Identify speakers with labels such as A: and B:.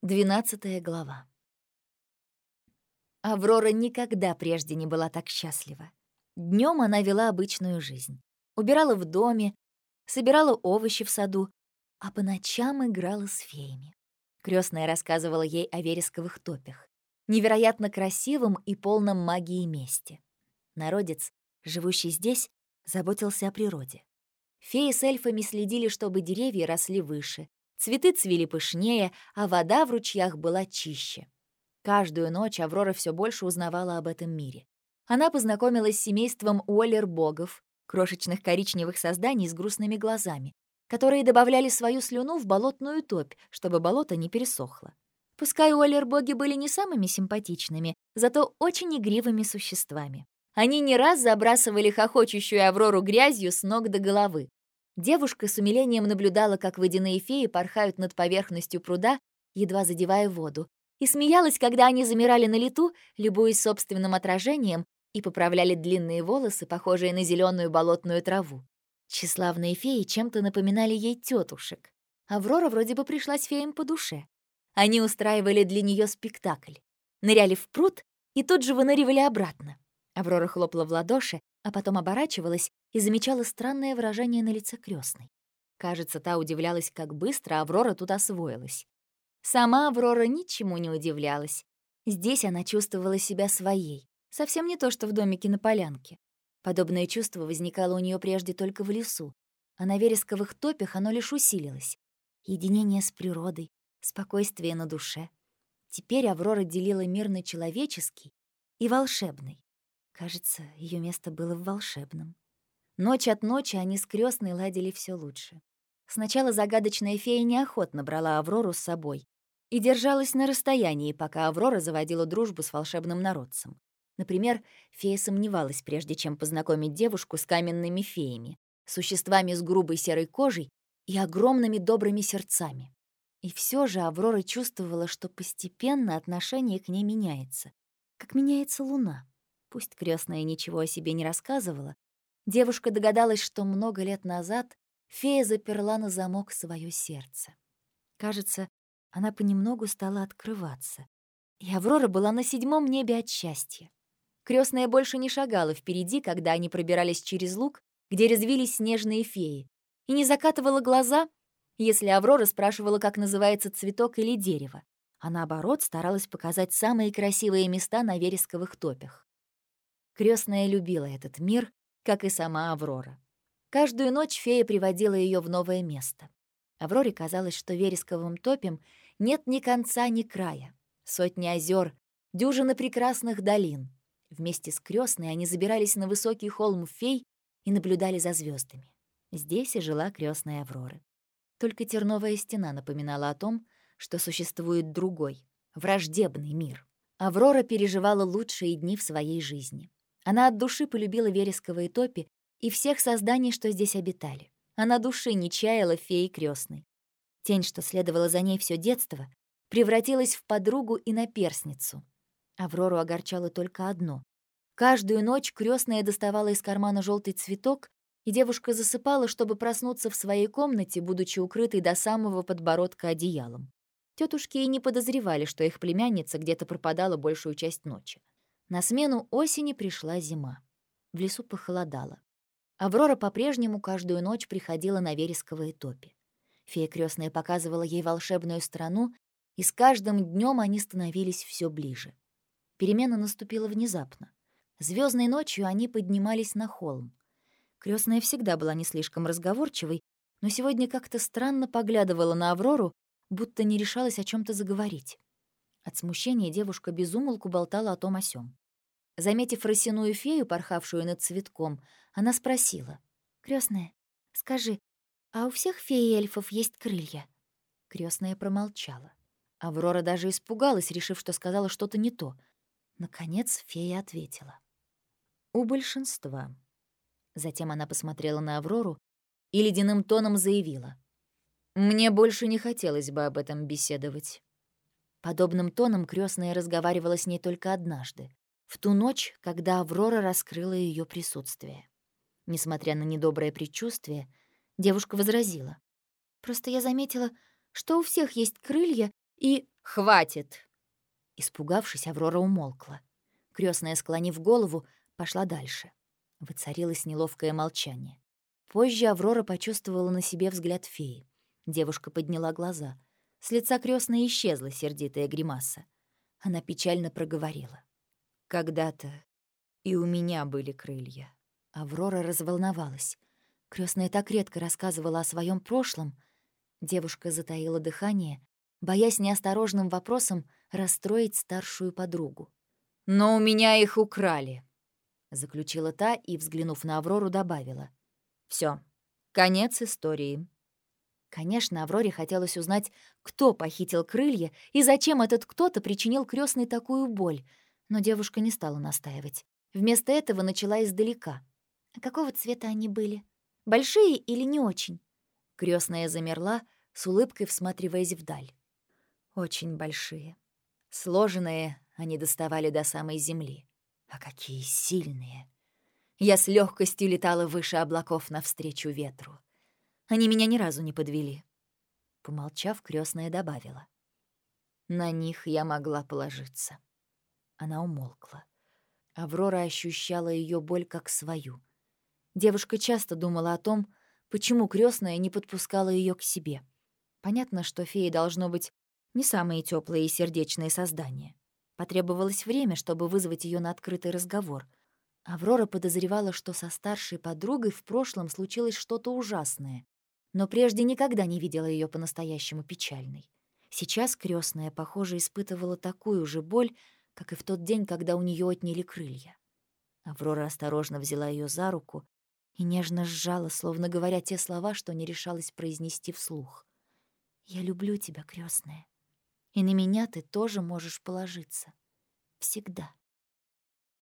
A: Двенадцатая глава. Аврора никогда прежде не была так счастлива. Днем она вела обычную жизнь. Убирала в доме, собирала овощи в саду, а по ночам играла с феями. Крестная рассказывала ей о вересковых топях, невероятно красивом и полном магии месте. Народец, живущий здесь, заботился о природе. Феи с эльфами следили, чтобы деревья росли выше, цветы цвели пышнее, а вода в ручьях была чище. Каждую ночь Аврора все больше узнавала об этом мире. Она познакомилась с семейством Уоллер-богов, крошечных коричневых созданий с грустными глазами, которые добавляли свою слюну в болотную топь, чтобы болото не пересохло. Пускай Уоллер-боги были не самыми симпатичными, зато очень игривыми существами. Они не раз забрасывали хохочущую Аврору грязью с ног до головы. Девушка с умилением наблюдала, как водяные феи порхают над поверхностью пруда, едва задевая воду, и смеялась, когда они замирали на лету, любуясь собственным отражением, и поправляли длинные волосы, похожие на зеленую болотную траву. Тщеславные феи чем-то напоминали ей тетушек. Аврора вроде бы пришлась феям по душе. Они устраивали для нее спектакль. Ныряли в пруд и тут же выныривали обратно. Аврора хлопала в ладоши, а потом оборачивалась и замечала странное выражение на лице крестной. Кажется, та удивлялась, как быстро Аврора тут освоилась. Сама Аврора ничему не удивлялась. Здесь она чувствовала себя своей. Совсем не то, что в домике на полянке. Подобное чувство возникало у нее прежде только в лесу, а на вересковых топях оно лишь усилилось. Единение с природой, спокойствие на душе. Теперь Аврора делила мир на человеческий и волшебный. Кажется, ее место было в волшебном. Ночь от ночи они с крестной ладили все лучше. Сначала загадочная фея неохотно брала Аврору с собой и держалась на расстоянии, пока Аврора заводила дружбу с волшебным народцем. Например, фея сомневалась, прежде чем познакомить девушку с каменными феями, существами с грубой серой кожей и огромными добрыми сердцами. И все же Аврора чувствовала, что постепенно отношение к ней меняется, как меняется луна. Пусть крестная ничего о себе не рассказывала, девушка догадалась, что много лет назад фея заперла на замок свое сердце. Кажется, она понемногу стала открываться, и Аврора была на седьмом небе от счастья. Крестная больше не шагала впереди, когда они пробирались через луг, где резвились снежные феи, и не закатывала глаза, если Аврора спрашивала, как называется цветок или дерево, а наоборот старалась показать самые красивые места на вересковых топях. Крестная любила этот мир, как и сама Аврора. Каждую ночь фея приводила ее в новое место. Авроре казалось, что вересковым топем нет ни конца, ни края. Сотни озер, дюжины прекрасных долин — Вместе с крестной они забирались на высокий холм фей и наблюдали за звездами. Здесь и жила крестная Аврора. Только терновая стена напоминала о том, что существует другой, враждебный мир. Аврора переживала лучшие дни в своей жизни. Она от души полюбила вересковые топи и всех созданий, что здесь обитали. Она души не чаяла феи крестной. Тень, что следовала за ней все детство, превратилась в подругу и наперсницу, Аврору огорчало только одно. Каждую ночь крестная доставала из кармана желтый цветок, и девушка засыпала, чтобы проснуться в своей комнате, будучи укрытой до самого подбородка одеялом. Тетушки и не подозревали, что их племянница где-то пропадала большую часть ночи. На смену осени пришла зима. В лесу похолодало. Аврора по-прежнему каждую ночь приходила на вересковые топи. Фея крестная показывала ей волшебную страну, и с каждым днем они становились все ближе. Перемена наступила внезапно. Звездной ночью они поднимались на холм. Крестная всегда была не слишком разговорчивой, но сегодня как-то странно поглядывала на Аврору, будто не решалась о чем то заговорить. От смущения девушка безумолку болтала о том о сём. Заметив росяную фею, порхавшую над цветком, она спросила. «Крестная, скажи, а у всех фей и эльфов есть крылья?» Крестная промолчала. Аврора даже испугалась, решив, что сказала что-то не то — Наконец фея ответила. «У большинства». Затем она посмотрела на Аврору и ледяным тоном заявила. «Мне больше не хотелось бы об этом беседовать». Подобным тоном крестная разговаривала с ней только однажды, в ту ночь, когда Аврора раскрыла ее присутствие. Несмотря на недоброе предчувствие, девушка возразила. «Просто я заметила, что у всех есть крылья, и
B: «Хватит!»
A: Испугавшись, Аврора умолкла. Крестная, склонив голову, пошла дальше. Воцарилось неловкое молчание. Позже Аврора почувствовала на себе взгляд феи. Девушка подняла глаза. С лица крестной исчезла сердитая гримаса. Она печально проговорила. «Когда-то и у меня были крылья». Аврора разволновалась. Крестная так редко рассказывала о своем прошлом. Девушка затаила дыхание, боясь неосторожным вопросом расстроить старшую подругу.
B: «Но у меня их украли», —
A: заключила та и, взглянув на Аврору, добавила.
B: Все, конец истории».
A: Конечно, Авроре хотелось узнать, кто похитил крылья и зачем этот кто-то причинил крестной такую боль, но девушка не стала настаивать. Вместо этого начала издалека. «А какого цвета они были? Большие или не очень?» Крестная замерла, с улыбкой всматриваясь вдаль. «Очень большие. Сложенные они доставали до самой земли. А какие сильные!» Я с легкостью летала выше облаков навстречу ветру. Они меня ни разу не подвели. Помолчав, крестная добавила. На них я могла положиться. Она умолкла. Аврора ощущала ее боль как свою. Девушка часто думала о том, почему крестная не подпускала ее к себе. Понятно, что феи должно быть не самые теплые и сердечные создания. Потребовалось время, чтобы вызвать ее на открытый разговор. Аврора подозревала, что со старшей подругой в прошлом случилось что-то ужасное, но прежде никогда не видела ее по-настоящему печальной. Сейчас крестная, похоже, испытывала такую же боль, как и в тот день, когда у нее отняли крылья. Аврора осторожно взяла ее за руку и нежно сжала, словно говоря те слова, что не решалась произнести вслух. «Я люблю тебя, крестная, и на меня ты тоже можешь положиться. Всегда».